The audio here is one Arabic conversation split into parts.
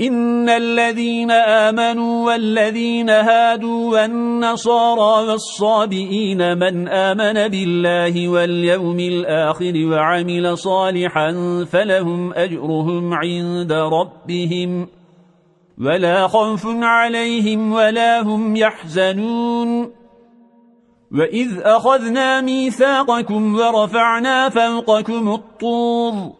إن الذين آمنوا والذين هادوا والنصارى والصابئين من آمن بالله واليوم الآخر وعمل صالحا فلهم أجرهم عند ربهم ولا خوف عليهم ولا هم يحزنون وإذ أخذنا ميثاقكم ورفعنا فوقكم الطور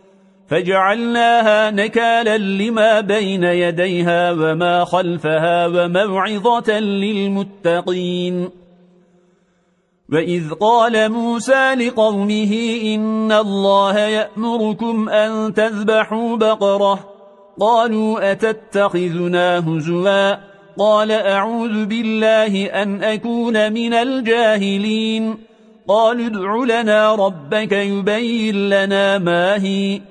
فجعلناها نكالا لما بين يديها وما خلفها وموعظة للمتقين. وإذ قال موسى لقومه إن الله يأمركم أن تذبحوا بقرة. قالوا أتتخذنا هزوا؟ قال أعوذ بالله أن أكون من الجاهلين. قالوا ادع لنا ربك يبين لنا ما هي.